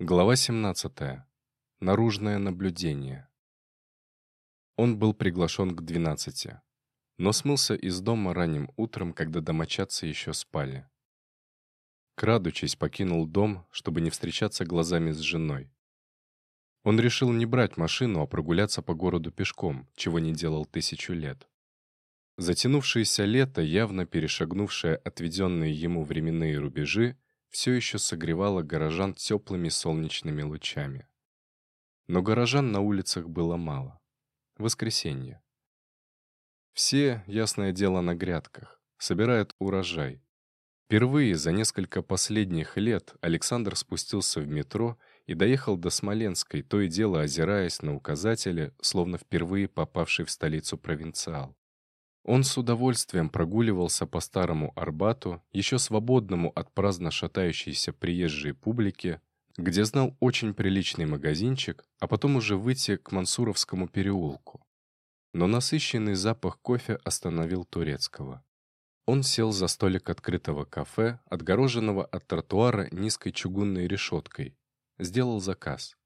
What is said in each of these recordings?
Глава 17. Наружное наблюдение. Он был приглашен к 12, но смылся из дома ранним утром, когда домочадцы еще спали. Крадучись, покинул дом, чтобы не встречаться глазами с женой. Он решил не брать машину, а прогуляться по городу пешком, чего не делал тысячу лет. Затянувшееся лето, явно перешагнувшее отведенные ему временные рубежи, все еще согревало горожан теплыми солнечными лучами. Но горожан на улицах было мало. Воскресенье. Все, ясное дело, на грядках, собирают урожай. Впервые за несколько последних лет Александр спустился в метро и доехал до Смоленской, то и дело озираясь на указатели, словно впервые попавший в столицу провинциал. Он с удовольствием прогуливался по старому Арбату, еще свободному от праздно шатающейся приезжей публики, где знал очень приличный магазинчик, а потом уже выйти к Мансуровскому переулку. Но насыщенный запах кофе остановил Турецкого. Он сел за столик открытого кафе, отгороженного от тротуара низкой чугунной решеткой. Сделал заказ.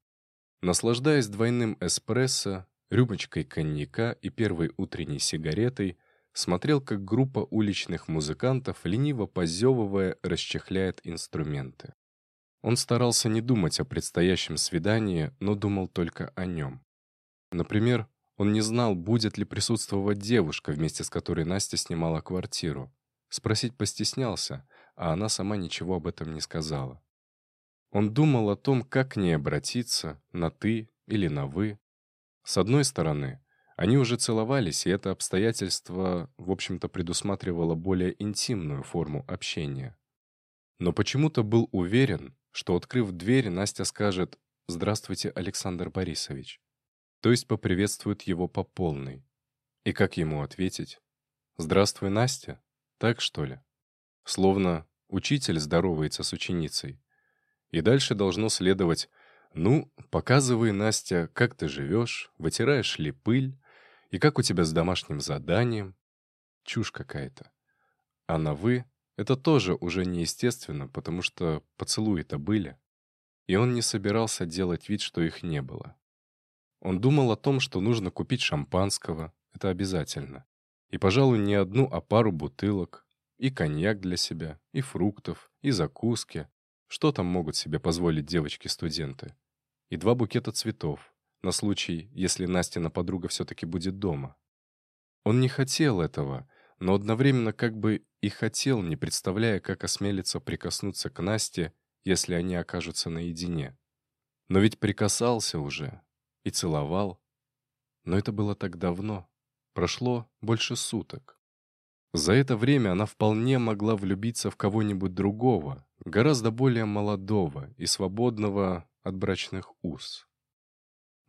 Наслаждаясь двойным эспрессо, рюмочкой коньяка и первой утренней сигаретой, смотрел, как группа уличных музыкантов, лениво позевывая, расчехляет инструменты. Он старался не думать о предстоящем свидании, но думал только о нем. Например, он не знал, будет ли присутствовать девушка, вместе с которой Настя снимала квартиру. Спросить постеснялся, а она сама ничего об этом не сказала. Он думал о том, как к ней обратиться, на «ты» или на «вы». С одной стороны, они уже целовались, и это обстоятельство, в общем-то, предусматривало более интимную форму общения. Но почему-то был уверен, что, открыв дверь, Настя скажет «Здравствуйте, Александр Борисович», то есть поприветствует его по полной. И как ему ответить? «Здравствуй, Настя?» Так, что ли? Словно учитель здоровается с ученицей. И дальше должно следовать «Ну, показывай, Настя, как ты живешь, вытираешь ли пыль, и как у тебя с домашним заданием? Чушь какая-то. А на «вы» — это тоже уже неестественно, потому что поцелуи-то были. И он не собирался делать вид, что их не было. Он думал о том, что нужно купить шампанского, это обязательно. И, пожалуй, не одну, а пару бутылок. И коньяк для себя, и фруктов, и закуски. Что там могут себе позволить девочки-студенты? И два букета цветов на случай, если Настина подруга все-таки будет дома. Он не хотел этого, но одновременно как бы и хотел, не представляя, как осмелиться прикоснуться к Насте, если они окажутся наедине. Но ведь прикасался уже и целовал. Но это было так давно. Прошло больше суток. За это время она вполне могла влюбиться в кого-нибудь другого, гораздо более молодого и свободного от брачных уз.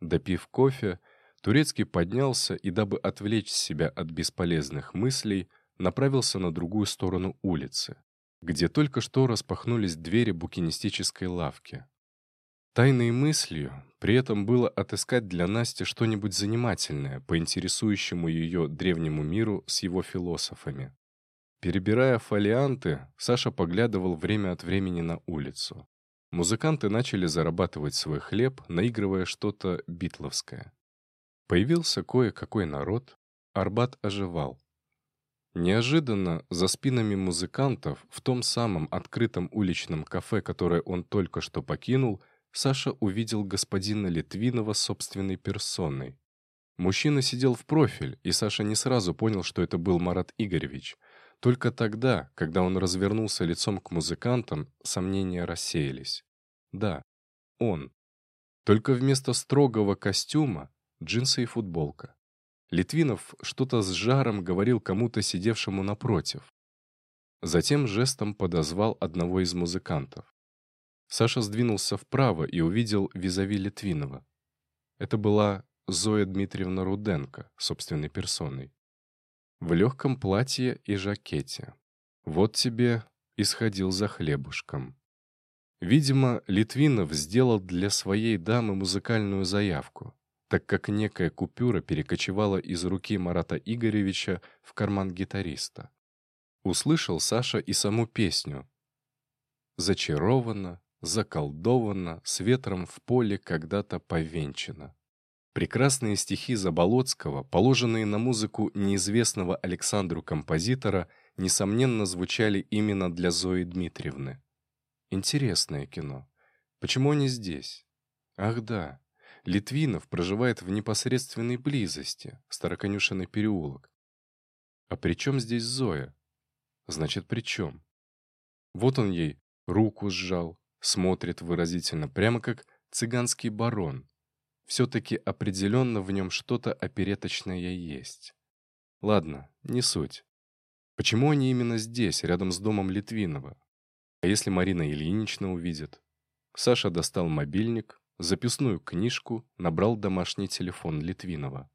Допив кофе, Турецкий поднялся и, дабы отвлечь себя от бесполезных мыслей, направился на другую сторону улицы, где только что распахнулись двери букинистической лавки. Тайной мыслью при этом было отыскать для Насти что-нибудь занимательное по интересующему ее древнему миру с его философами. Перебирая фолианты, Саша поглядывал время от времени на улицу. Музыканты начали зарабатывать свой хлеб, наигрывая что-то битловское. Появился кое-какой народ, Арбат оживал. Неожиданно за спинами музыкантов в том самом открытом уличном кафе, которое он только что покинул, Саша увидел господина Литвинова собственной персоной. Мужчина сидел в профиль, и Саша не сразу понял, что это был Марат Игоревич. Только тогда, когда он развернулся лицом к музыкантам, сомнения рассеялись. Да, он. Только вместо строгого костюма — джинсы и футболка. Литвинов что-то с жаром говорил кому-то, сидевшему напротив. Затем жестом подозвал одного из музыкантов. Саша сдвинулся вправо и увидел визави Литвинова. Это была Зоя Дмитриевна Руденко, собственной персоной. В легком платье и жакете. Вот тебе исходил за хлебушком. Видимо, Литвинов сделал для своей дамы музыкальную заявку, так как некая купюра перекочевала из руки Марата Игоревича в карман гитариста. Услышал Саша и саму песню. Зачарована, заколдовано, с ветром в поле когда-то повенчано. Прекрасные стихи Заболоцкого, положенные на музыку неизвестного Александру композитора, несомненно звучали именно для Зои Дмитриевны. Интересное кино. Почему они здесь? Ах да, Литвинов проживает в непосредственной близости, Староконюшенный переулок. А при чем здесь Зоя? Значит, при чем? Вот он ей руку сжал, смотрит выразительно, прямо как цыганский барон. Все-таки определенно в нем что-то опереточное есть. Ладно, не суть. Почему они именно здесь, рядом с домом Литвинова? А если Марина Ильинична увидит? Саша достал мобильник, записную книжку, набрал домашний телефон Литвинова.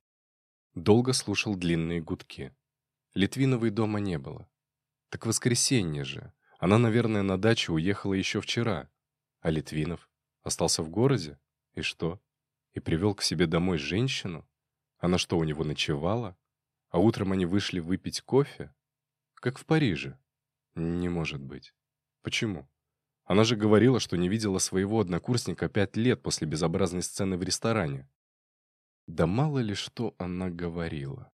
Долго слушал длинные гудки. Литвиновой дома не было. Так воскресенье же. Она, наверное, на дачу уехала еще вчера. А Литвинов остался в городе? И что? И привел к себе домой женщину? Она что, у него ночевала? А утром они вышли выпить кофе? Как в Париже? Не может быть. Почему? Она же говорила, что не видела своего однокурсника пять лет после безобразной сцены в ресторане. Да мало ли что она говорила.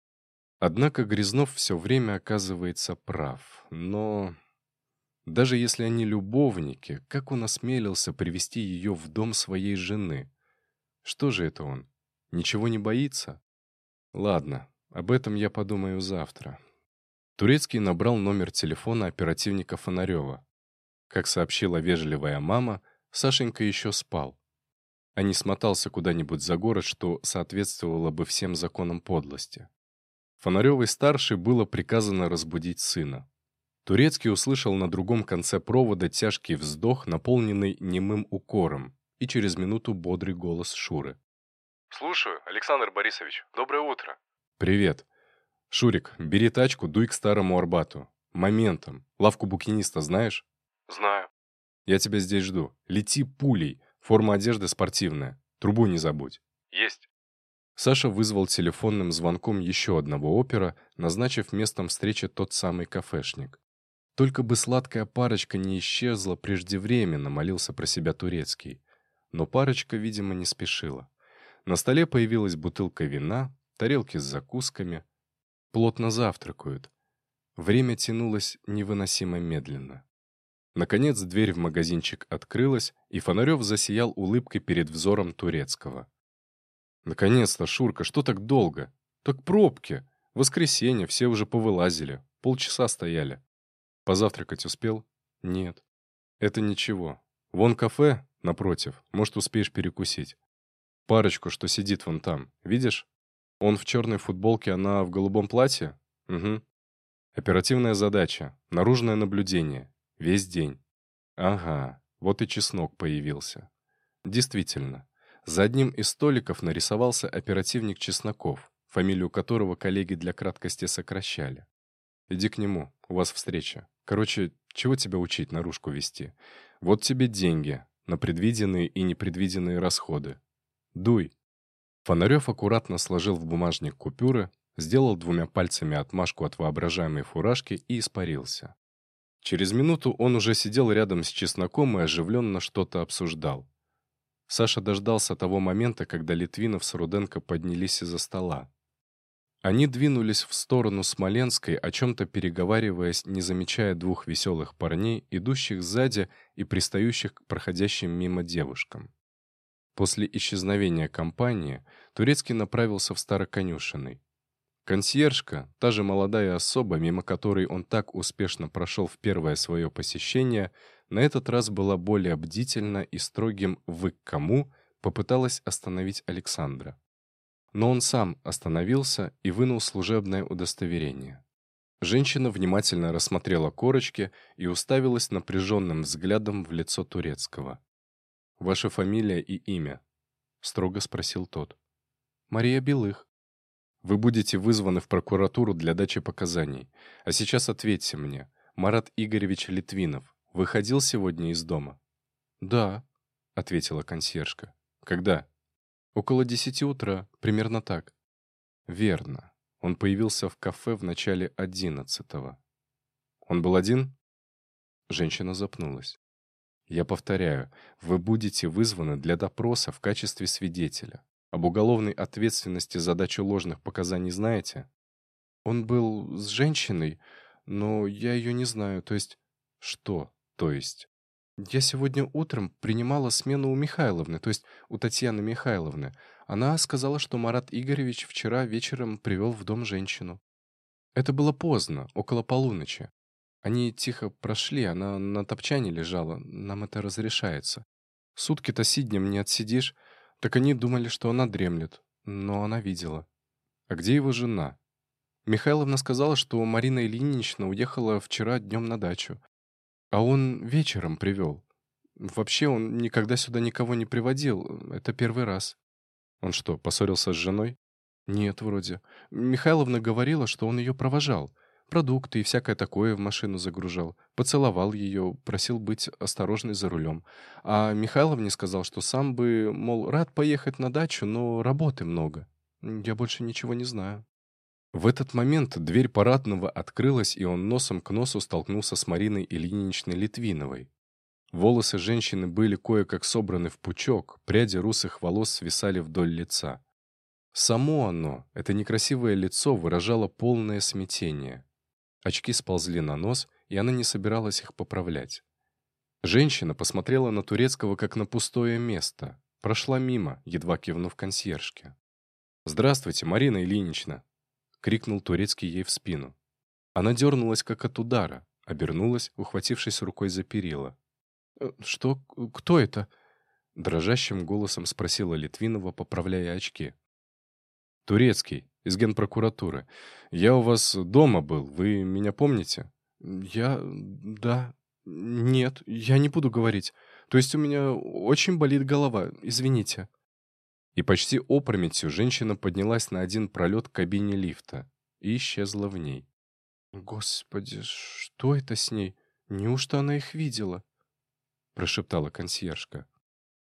Однако Грязнов все время оказывается прав. Но даже если они любовники, как он осмелился привести ее в дом своей жены? Что же это он? Ничего не боится? Ладно, об этом я подумаю завтра. Турецкий набрал номер телефона оперативника Фонарева. Как сообщила вежливая мама, Сашенька еще спал, а не смотался куда-нибудь за город, что соответствовало бы всем законам подлости. Фонаревой-старшей было приказано разбудить сына. Турецкий услышал на другом конце провода тяжкий вздох, наполненный немым укором, и через минуту бодрый голос Шуры. «Слушаю, Александр Борисович. Доброе утро». «Привет. Шурик, бери тачку, дуй к старому Арбату. Моментом. Лавку букиниста знаешь?» «Знаю». «Я тебя здесь жду. Лети пулей. Форма одежды спортивная. Трубу не забудь». «Есть». Саша вызвал телефонным звонком еще одного опера, назначив местом встречи тот самый кафешник. Только бы сладкая парочка не исчезла преждевременно, молился про себя турецкий. Но парочка, видимо, не спешила. На столе появилась бутылка вина, тарелки с закусками. Плотно завтракают. Время тянулось невыносимо медленно. Наконец дверь в магазинчик открылась, и Фонарев засиял улыбкой перед взором турецкого. «Наконец-то, Шурка, что так долго? Так пробки. Воскресенье, все уже повылазили. Полчаса стояли. Позавтракать успел? Нет. Это ничего. Вон кафе, напротив, может, успеешь перекусить. Парочку, что сидит вон там, видишь? Он в черной футболке, она в голубом платье? Угу. Оперативная задача, наружное наблюдение. Весь день. Ага, вот и чеснок появился. Действительно, за одним из столиков нарисовался оперативник Чесноков, фамилию которого коллеги для краткости сокращали. Иди к нему, у вас встреча. Короче, чего тебя учить наружку вести? Вот тебе деньги на предвиденные и непредвиденные расходы. Дуй. Фонарев аккуратно сложил в бумажник купюры, сделал двумя пальцами отмашку от воображаемой фуражки и испарился. Через минуту он уже сидел рядом с чесноком и оживленно что-то обсуждал. Саша дождался того момента, когда Литвинов с Руденко поднялись из-за стола. Они двинулись в сторону Смоленской, о чем-то переговариваясь, не замечая двух веселых парней, идущих сзади и пристающих к проходящим мимо девушкам. После исчезновения компании Турецкий направился в Староконюшиной. Консьержка, та же молодая особа, мимо которой он так успешно прошел в первое свое посещение, на этот раз была более бдительна и строгим «вы к кому» попыталась остановить Александра. Но он сам остановился и вынул служебное удостоверение. Женщина внимательно рассмотрела корочки и уставилась напряженным взглядом в лицо турецкого. «Ваша фамилия и имя?» — строго спросил тот. «Мария Белых». «Вы будете вызваны в прокуратуру для дачи показаний. А сейчас ответьте мне. Марат Игоревич Литвинов выходил сегодня из дома?» «Да», — ответила консьержка. «Когда?» Около десяти утра, примерно так. Верно. Он появился в кафе в начале одиннадцатого. Он был один? Женщина запнулась. Я повторяю, вы будете вызваны для допроса в качестве свидетеля. Об уголовной ответственности за дачу ложных показаний знаете? Он был с женщиной, но я ее не знаю, то есть... Что «то есть»? Я сегодня утром принимала смену у Михайловны, то есть у Татьяны Михайловны. Она сказала, что Марат Игоревич вчера вечером привел в дом женщину. Это было поздно, около полуночи. Они тихо прошли, она на топчане лежала, нам это разрешается. Сутки-то сиднем не отсидишь, так они думали, что она дремлет, но она видела. А где его жена? Михайловна сказала, что Марина Ильинична уехала вчера днем на дачу, а он вечером привел. Вообще он никогда сюда никого не приводил, это первый раз. Он что, поссорился с женой? Нет, вроде. Михайловна говорила, что он ее провожал. Продукты и всякое такое в машину загружал. Поцеловал ее, просил быть осторожной за рулем. А Михайловне сказал, что сам бы, мол, рад поехать на дачу, но работы много. Я больше ничего не знаю. В этот момент дверь парадного открылась, и он носом к носу столкнулся с Мариной Ильиничной Литвиновой. Волосы женщины были кое-как собраны в пучок, пряди русых волос свисали вдоль лица. Само оно, это некрасивое лицо, выражало полное смятение. Очки сползли на нос, и она не собиралась их поправлять. Женщина посмотрела на Турецкого как на пустое место, прошла мимо, едва кивнув консьержке. «Здравствуйте, Марина Ильинична!» — крикнул Турецкий ей в спину. Она дернулась, как от удара, обернулась, ухватившись рукой за перила. «Э, «Что? Кто это?» — дрожащим голосом спросила Литвинова, поправляя очки. «Турецкий, из генпрокуратуры. Я у вас дома был, вы меня помните?» «Я... да... нет, я не буду говорить. То есть у меня очень болит голова, извините». И почти опрометью женщина поднялась на один пролет к кабине лифта и исчезла в ней. «Господи, что это с ней? Неужто она их видела?» прошептала консьержка.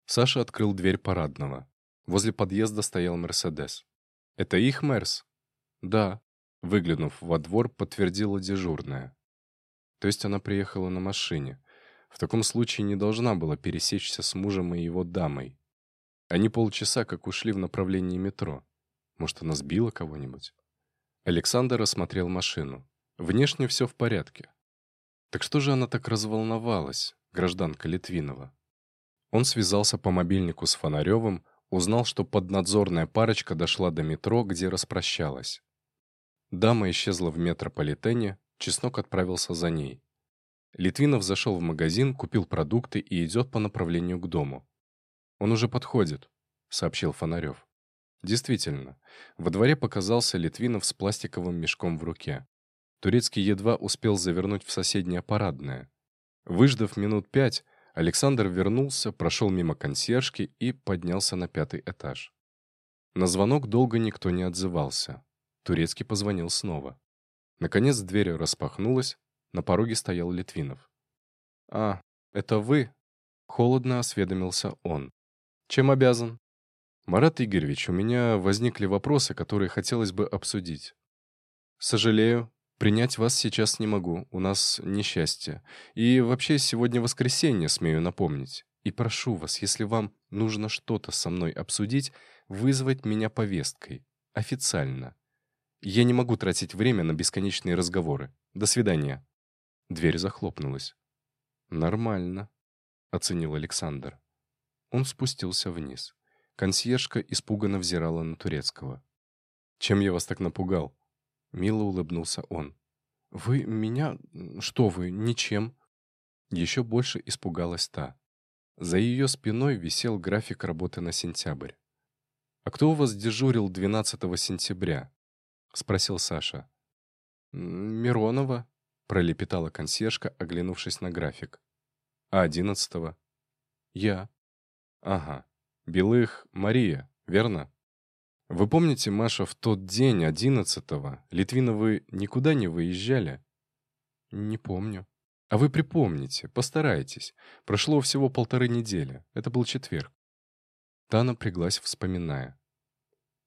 Саша открыл дверь парадного. Возле подъезда стоял «Мерседес». «Это их Мерс?» «Да», — выглянув во двор, подтвердила дежурная. То есть она приехала на машине. В таком случае не должна была пересечься с мужем и его дамой. Они полчаса как ушли в направлении метро. Может, она сбила кого-нибудь? Александр осмотрел машину. Внешне все в порядке. Так что же она так разволновалась, гражданка Литвинова? Он связался по мобильнику с Фонаревым, Узнал, что поднадзорная парочка дошла до метро, где распрощалась. Дама исчезла в метрополитене, Чеснок отправился за ней. Литвинов зашел в магазин, купил продукты и идет по направлению к дому. «Он уже подходит», — сообщил Фонарев. Действительно, во дворе показался Литвинов с пластиковым мешком в руке. Турецкий едва успел завернуть в соседнее парадное. Выждав минут пять, Александр вернулся, прошел мимо консьержки и поднялся на пятый этаж. На звонок долго никто не отзывался. Турецкий позвонил снова. Наконец дверь распахнулась, на пороге стоял Литвинов. «А, это вы?» — холодно осведомился он. «Чем обязан?» «Марат Игоревич, у меня возникли вопросы, которые хотелось бы обсудить». «Сожалею, Принять вас сейчас не могу, у нас несчастье. И вообще сегодня воскресенье, смею напомнить. И прошу вас, если вам нужно что-то со мной обсудить, вызвать меня повесткой. Официально. Я не могу тратить время на бесконечные разговоры. До свидания. Дверь захлопнулась. «Нормально», — оценил Александр. Он спустился вниз. Консьержка испуганно взирала на Турецкого. «Чем я вас так напугал?» Мило улыбнулся он. «Вы меня... Что вы, ничем?» Еще больше испугалась та. За ее спиной висел график работы на сентябрь. «А кто у вас дежурил 12 сентября?» — спросил Саша. «Миронова», — пролепетала консьержка, оглянувшись на график. «А 11 «Я». «Ага. Белых Мария, верно?» Вы помните, Маша, в тот день, одиннадцатого, Литвиновы никуда не выезжали? Не помню. А вы припомните, постарайтесь. Прошло всего полторы недели. Это был четверг. Та напряглась, вспоминая.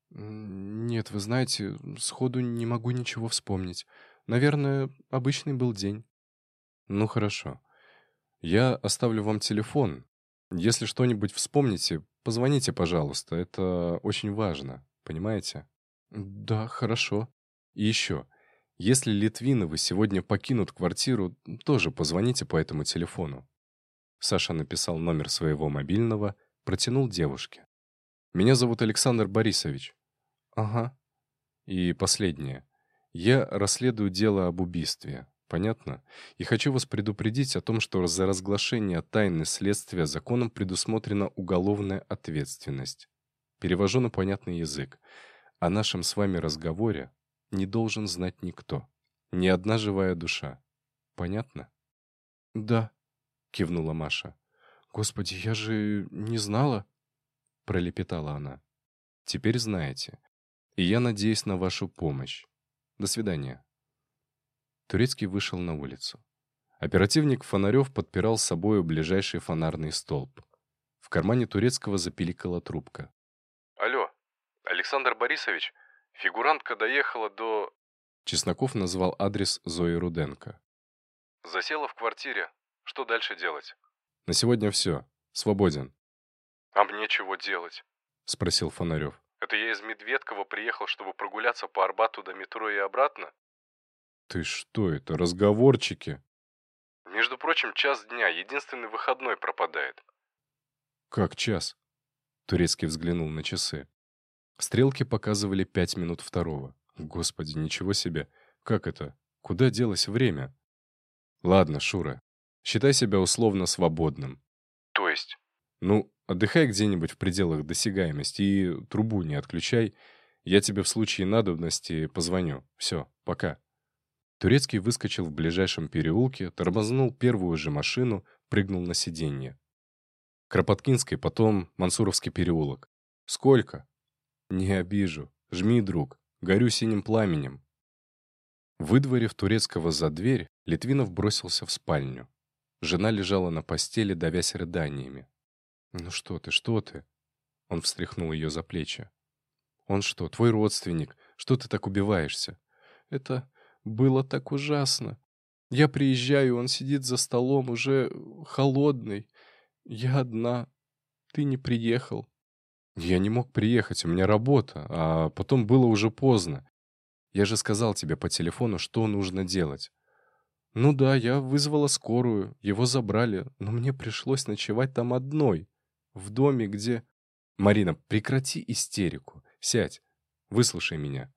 Нет, вы знаете, сходу не могу ничего вспомнить. Наверное, обычный был день. Ну, хорошо. Я оставлю вам телефон. Если что-нибудь вспомните, позвоните, пожалуйста. Это очень важно. Понимаете? Да, хорошо. И еще. Если Литвиновы сегодня покинут квартиру, тоже позвоните по этому телефону. Саша написал номер своего мобильного, протянул девушке. «Меня зовут Александр Борисович». «Ага». И последнее. Я расследую дело об убийстве. Понятно? И хочу вас предупредить о том, что за разглашение тайны следствия законом предусмотрена уголовная ответственность. Перевожу на понятный язык. О нашем с вами разговоре не должен знать никто. Ни одна живая душа. Понятно? Да, кивнула Маша. Господи, я же не знала, пролепетала она. Теперь знаете. И я надеюсь на вашу помощь. До свидания. Турецкий вышел на улицу. Оперативник Фонарев подпирал с собою ближайший фонарный столб. В кармане Турецкого запиликала трубка. «Алло, Александр Борисович, фигурантка доехала до...» Чесноков назвал адрес Зои Руденко. «Засела в квартире. Что дальше делать?» «На сегодня все. Свободен». «А мне чего делать?» — спросил Фонарев. «Это я из Медведкова приехал, чтобы прогуляться по Арбату до метро и обратно?» «Ты что это, разговорчики?» «Между прочим, час дня, единственный выходной пропадает». «Как час?» Турецкий взглянул на часы. Стрелки показывали пять минут второго. Господи, ничего себе. Как это? Куда делось время? Ладно, Шура, считай себя условно свободным. То есть? Ну, отдыхай где-нибудь в пределах досягаемости и трубу не отключай. Я тебе в случае надобности позвоню. Все, пока. Турецкий выскочил в ближайшем переулке, тормознул первую же машину, прыгнул на сиденье. Кропоткинский, потом Мансуровский переулок. Сколько? Не обижу. Жми, друг. Горю синим пламенем. Выдворив Турецкого за дверь, Литвинов бросился в спальню. Жена лежала на постели, давясь рыданиями. «Ну что ты, что ты?» Он встряхнул ее за плечи. «Он что, твой родственник? Что ты так убиваешься?» «Это было так ужасно. Я приезжаю, он сидит за столом, уже холодный. Я одна. Ты не приехал. Я не мог приехать, у меня работа, а потом было уже поздно. Я же сказал тебе по телефону, что нужно делать. Ну да, я вызвала скорую, его забрали, но мне пришлось ночевать там одной. В доме, где... Марина, прекрати истерику. Сядь, выслушай меня.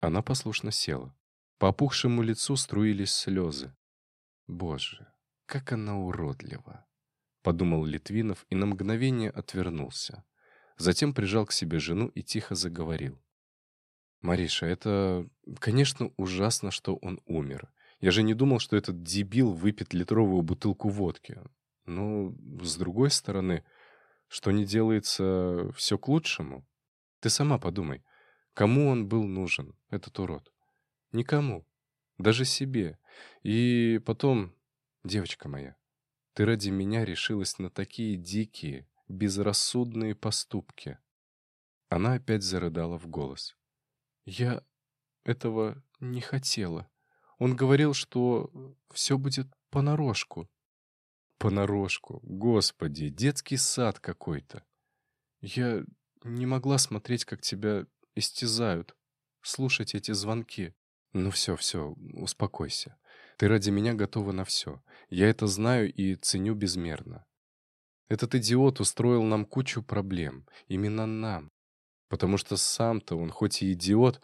Она послушно села. По опухшему лицу струились слезы. «Боже, как она уродлива!» — подумал Литвинов и на мгновение отвернулся. Затем прижал к себе жену и тихо заговорил. «Мариша, это, конечно, ужасно, что он умер. Я же не думал, что этот дебил выпьет литровую бутылку водки. Но, с другой стороны, что не делается все к лучшему? Ты сама подумай, кому он был нужен, этот урод? Никому. Даже себе. И потом, девочка моя, ты ради меня решилась на такие дикие, безрассудные поступки. Она опять зарыдала в голос. Я этого не хотела. Он говорил, что все будет понарошку. Понарошку. Господи, детский сад какой-то. Я не могла смотреть, как тебя истязают, слушать эти звонки. «Ну все, все, успокойся. Ты ради меня готова на все. Я это знаю и ценю безмерно. Этот идиот устроил нам кучу проблем. Именно нам. Потому что сам-то он хоть и идиот,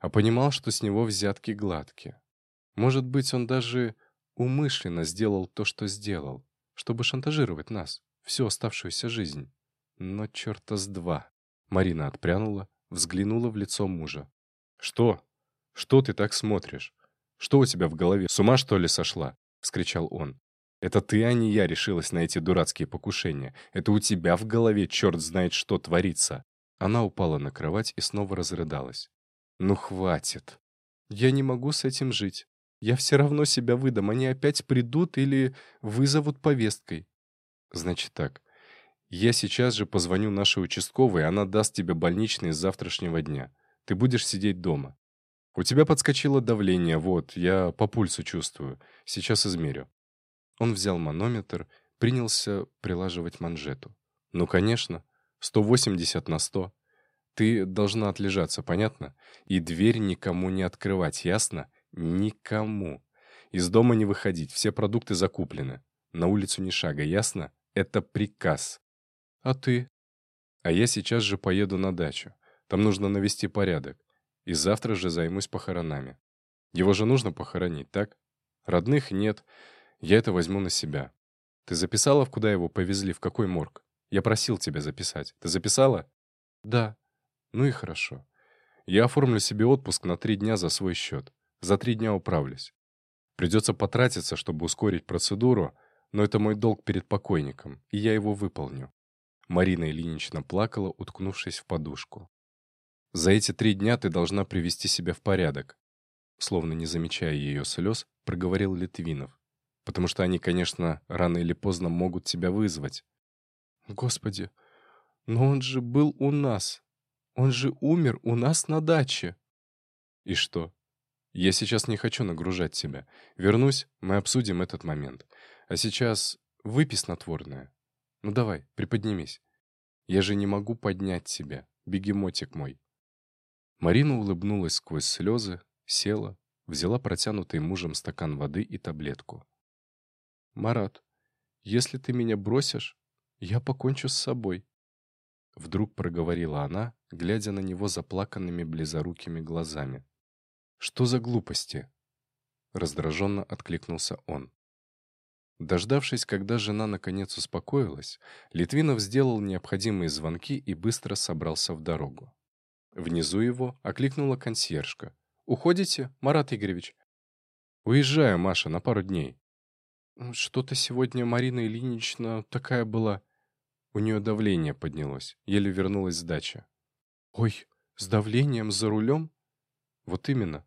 а понимал, что с него взятки гладкие. Может быть, он даже умышленно сделал то, что сделал, чтобы шантажировать нас всю оставшуюся жизнь. Но черта с два. Марина отпрянула, взглянула в лицо мужа. «Что?» «Что ты так смотришь? Что у тебя в голове? С ума, что ли, сошла?» — вскричал он. «Это ты, а не я, решилась на эти дурацкие покушения. Это у тебя в голове черт знает, что творится». Она упала на кровать и снова разрыдалась. «Ну, хватит. Я не могу с этим жить. Я все равно себя выдам. Они опять придут или вызовут повесткой». «Значит так. Я сейчас же позвоню нашей участковой, она даст тебе больничный с завтрашнего дня. Ты будешь сидеть дома. «У тебя подскочило давление, вот, я по пульсу чувствую. Сейчас измерю». Он взял манометр, принялся прилаживать манжету. «Ну, конечно, 180 на 100. Ты должна отлежаться, понятно? И дверь никому не открывать, ясно? Никому. Из дома не выходить, все продукты закуплены. На улицу ни шага, ясно? Это приказ. А ты? А я сейчас же поеду на дачу. Там нужно навести порядок. И завтра же займусь похоронами. Его же нужно похоронить, так? Родных нет. Я это возьму на себя. Ты записала, в куда его повезли, в какой морг? Я просил тебя записать. Ты записала? Да. Ну и хорошо. Я оформлю себе отпуск на три дня за свой счет. За три дня управлюсь. Придется потратиться, чтобы ускорить процедуру, но это мой долг перед покойником, и я его выполню. Марина Ильинична плакала, уткнувшись в подушку. «За эти три дня ты должна привести себя в порядок», словно не замечая ее слез, проговорил Литвинов. «Потому что они, конечно, рано или поздно могут тебя вызвать». «Господи, но он же был у нас. Он же умер у нас на даче». «И что? Я сейчас не хочу нагружать тебя. Вернусь, мы обсудим этот момент. А сейчас выпей снотворное. Ну давай, приподнимись. Я же не могу поднять тебя, бегемотик мой. Марина улыбнулась сквозь слезы, села, взяла протянутый мужем стакан воды и таблетку. «Марат, если ты меня бросишь, я покончу с собой», Вдруг проговорила она, глядя на него заплаканными близорукими глазами. «Что за глупости?» Раздраженно откликнулся он. Дождавшись, когда жена наконец успокоилась, Литвинов сделал необходимые звонки и быстро собрался в дорогу. Внизу его окликнула консьержка. «Уходите, Марат Игоревич?» «Уезжаю, Маша, на пару дней». «Что-то сегодня Марина Ильинична такая была...» У нее давление поднялось, еле вернулась с дачи. «Ой, с давлением за рулем?» «Вот именно».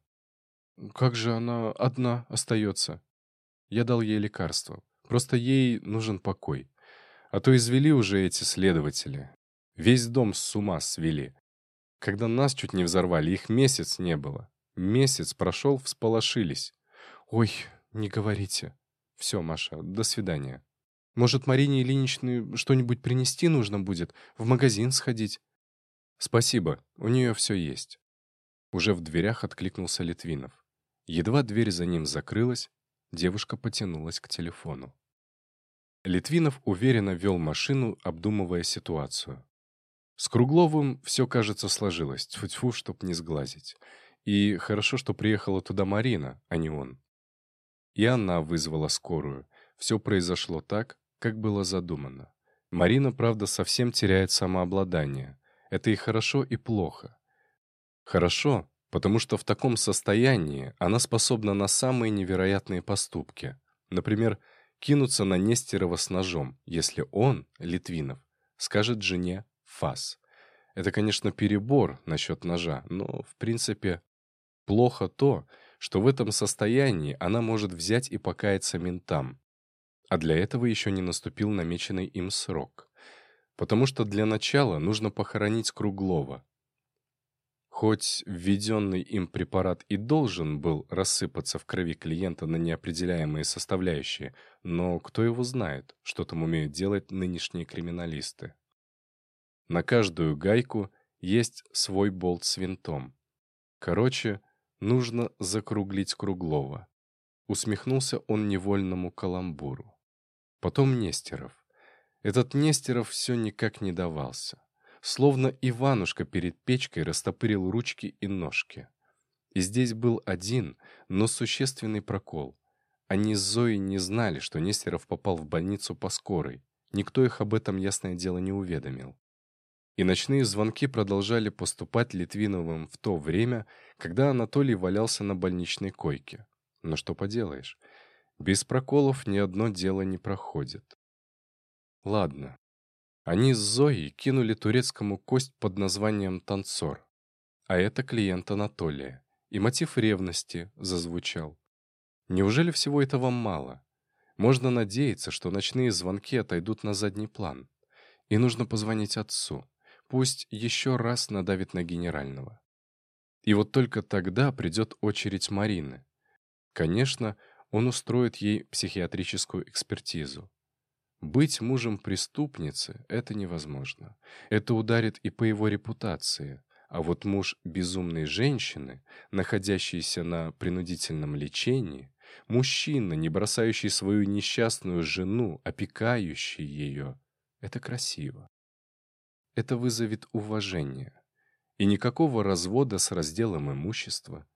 «Как же она одна остается?» Я дал ей лекарство. Просто ей нужен покой. А то извели уже эти следователи. Весь дом с ума свели. Когда нас чуть не взорвали, их месяц не было. Месяц прошел, всполошились. Ой, не говорите. Все, Маша, до свидания. Может, Марине Ильиничне что-нибудь принести нужно будет? В магазин сходить? Спасибо, у нее все есть. Уже в дверях откликнулся Литвинов. Едва дверь за ним закрылась, Девушка потянулась к телефону. Литвинов уверенно вел машину, обдумывая ситуацию. С Кругловым все, кажется, сложилось, тьфу-тьфу, чтоб не сглазить. И хорошо, что приехала туда Марина, а не он. И она вызвала скорую. Все произошло так, как было задумано. Марина, правда, совсем теряет самообладание. Это и хорошо, и плохо. Хорошо, потому что в таком состоянии она способна на самые невероятные поступки. Например, кинуться на Нестерова с ножом, если он, Литвинов, скажет жене «фас». Это, конечно, перебор насчет ножа, но, в принципе, плохо то, что в этом состоянии она может взять и покаяться ментам. А для этого еще не наступил намеченный им срок. Потому что для начала нужно похоронить Круглова, Хоть введенный им препарат и должен был рассыпаться в крови клиента на неопределяемые составляющие, но кто его знает, что там умеют делать нынешние криминалисты. На каждую гайку есть свой болт с винтом. Короче, нужно закруглить Круглова. Усмехнулся он невольному каламбуру. Потом Нестеров. Этот Нестеров все никак не давался словно Иванушка перед печкой растопырил ручки и ножки. И здесь был один, но существенный прокол. Они с Зоей не знали, что Нестеров попал в больницу по скорой. Никто их об этом, ясное дело, не уведомил. И ночные звонки продолжали поступать Литвиновым в то время, когда Анатолий валялся на больничной койке. Но что поделаешь, без проколов ни одно дело не проходит. Ладно, они с Зоей кинули турецкому кость под названием «Танцор». А это клиент Анатолия. И мотив ревности зазвучал. Неужели всего этого мало? Можно надеяться, что ночные звонки отойдут на задний план. И нужно позвонить отцу. Пусть еще раз надавит на генерального. И вот только тогда придет очередь Марины. Конечно, Он устроит ей психиатрическую экспертизу. Быть мужем преступницы — это невозможно. Это ударит и по его репутации. А вот муж безумной женщины, находящийся на принудительном лечении, мужчина, не бросающий свою несчастную жену, опекающий ее — это красиво. Это вызовет уважение. И никакого развода с разделом имущества.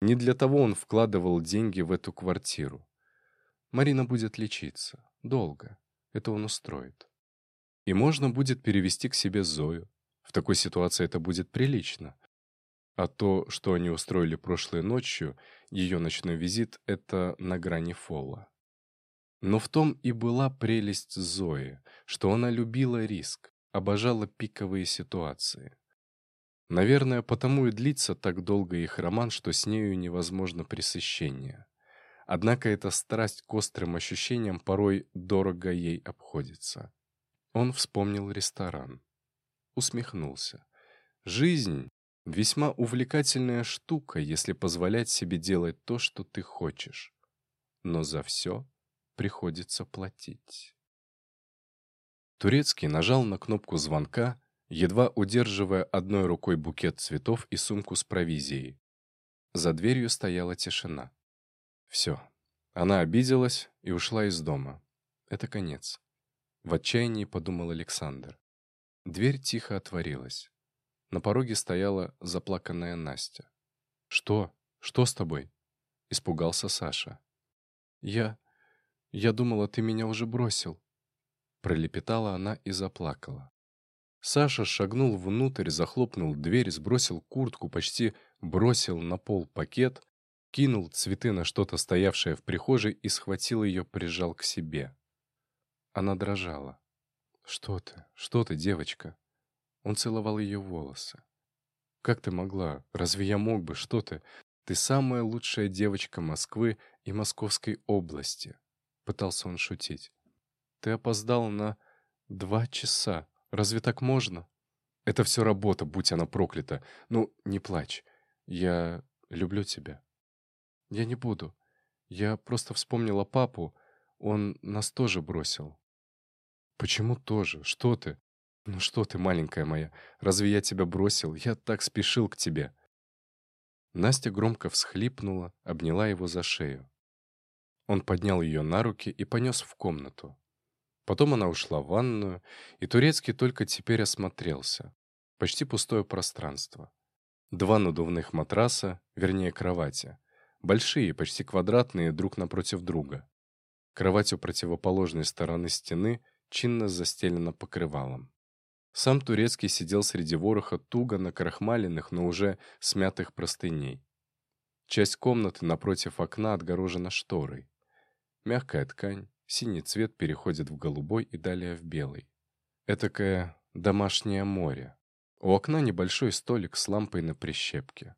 Не для того он вкладывал деньги в эту квартиру. Марина будет лечиться. Долго. Это он устроит. И можно будет перевести к себе Зою. В такой ситуации это будет прилично. А то, что они устроили прошлой ночью, ее ночной визит, это на грани фола. Но в том и была прелесть Зои, что она любила риск, обожала пиковые ситуации. Наверное, потому и длится так долго их роман, что с нею невозможно пресыщение. Однако эта страсть к острым ощущениям порой дорого ей обходится. Он вспомнил ресторан. Усмехнулся. Жизнь — весьма увлекательная штука, если позволять себе делать то, что ты хочешь. Но за все приходится платить. Турецкий нажал на кнопку звонка, едва удерживая одной рукой букет цветов и сумку с провизией. За дверью стояла тишина. Все. Она обиделась и ушла из дома. Это конец. В отчаянии подумал Александр. Дверь тихо отворилась. На пороге стояла заплаканная Настя. «Что? Что с тобой?» Испугался Саша. «Я... я думала, ты меня уже бросил». Пролепетала она и заплакала. Саша шагнул внутрь, захлопнул дверь, сбросил куртку, почти бросил на пол пакет, кинул цветы на что-то стоявшее в прихожей и схватил ее, прижал к себе. Она дрожала. «Что ты? Что ты, девочка?» Он целовал ее волосы. «Как ты могла? Разве я мог бы? Что ты? Ты самая лучшая девочка Москвы и Московской области!» Пытался он шутить. «Ты опоздал на два часа. Разве так можно?» «Это все работа, будь она проклята. Ну, не плачь. Я люблю тебя». Я не буду. Я просто вспомнила папу. Он нас тоже бросил. Почему тоже? Что ты? Ну что ты, маленькая моя? Разве я тебя бросил? Я так спешил к тебе. Настя громко всхлипнула, обняла его за шею. Он поднял ее на руки и понес в комнату. Потом она ушла в ванную, и Турецкий только теперь осмотрелся. Почти пустое пространство. Два надувных матраса, вернее кровати. Большие, почти квадратные, друг напротив друга. Кровать у противоположной стороны стены чинно застелена покрывалом. Сам Турецкий сидел среди вороха туго накрахмаленных, но уже смятых простыней. Часть комнаты напротив окна отгорожена шторой. Мягкая ткань, синий цвет переходит в голубой и далее в белый. Этакое домашнее море. У окна небольшой столик с лампой на прищепке.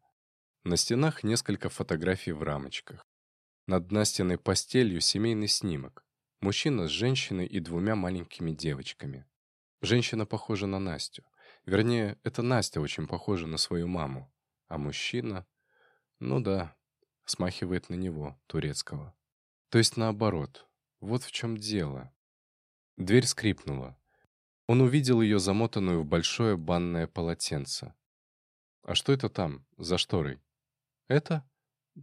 На стенах несколько фотографий в рамочках. Над настенной постелью семейный снимок. Мужчина с женщиной и двумя маленькими девочками. Женщина похожа на Настю. Вернее, это Настя очень похожа на свою маму. А мужчина... Ну да, смахивает на него, турецкого. То есть наоборот. Вот в чем дело. Дверь скрипнула. Он увидел ее замотанную в большое банное полотенце. А что это там, за шторой? «Это?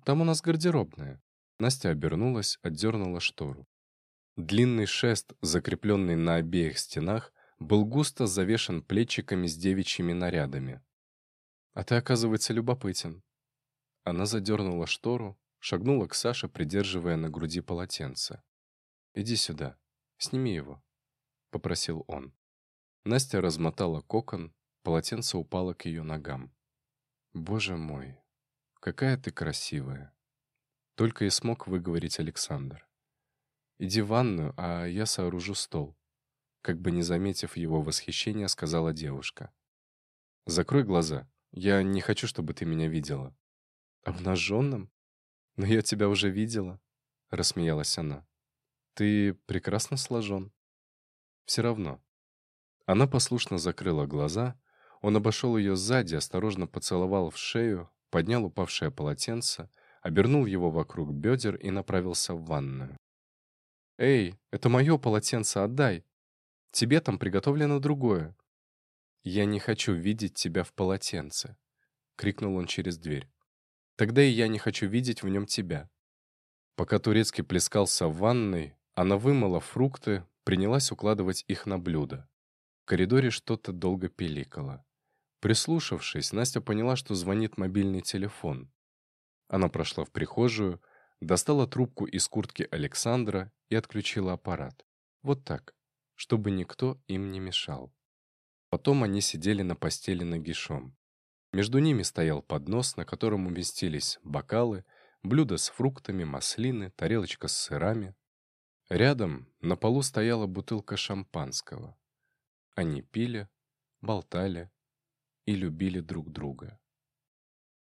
Там у нас гардеробная». Настя обернулась, отдернула штору. Длинный шест, закрепленный на обеих стенах, был густо завешен плечиками с девичьими нарядами. «А ты, оказывается, любопытен». Она задернула штору, шагнула к Саше, придерживая на груди полотенце. «Иди сюда, сними его», — попросил он. Настя размотала кокон, полотенце упало к ее ногам. «Боже мой, «Какая ты красивая!» Только и смог выговорить Александр. «Иди в ванную, а я сооружу стол», как бы не заметив его восхищения, сказала девушка. «Закрой глаза. Я не хочу, чтобы ты меня видела». «Обнаженным? Но я тебя уже видела», — рассмеялась она. «Ты прекрасно сложен». «Все равно». Она послушно закрыла глаза, он обошел ее сзади, осторожно поцеловал в шею, поднял упавшее полотенце, обернул его вокруг бедер и направился в ванную. «Эй, это мое полотенце, отдай! Тебе там приготовлено другое!» «Я не хочу видеть тебя в полотенце!» — крикнул он через дверь. «Тогда и я не хочу видеть в нем тебя!» Пока Турецкий плескался в ванной, она вымыла фрукты, принялась укладывать их на блюдо. В коридоре что-то долго пиликало. Прислушавшись, Настя поняла, что звонит мобильный телефон. Она прошла в прихожую, достала трубку из куртки Александра и отключила аппарат. Вот так, чтобы никто им не мешал. Потом они сидели на постели нагишом. Между ними стоял поднос, на котором уместились бокалы, блюда с фруктами, маслины, тарелочка с сырами. Рядом на полу стояла бутылка шампанского. Они пили, болтали и любили друг друга.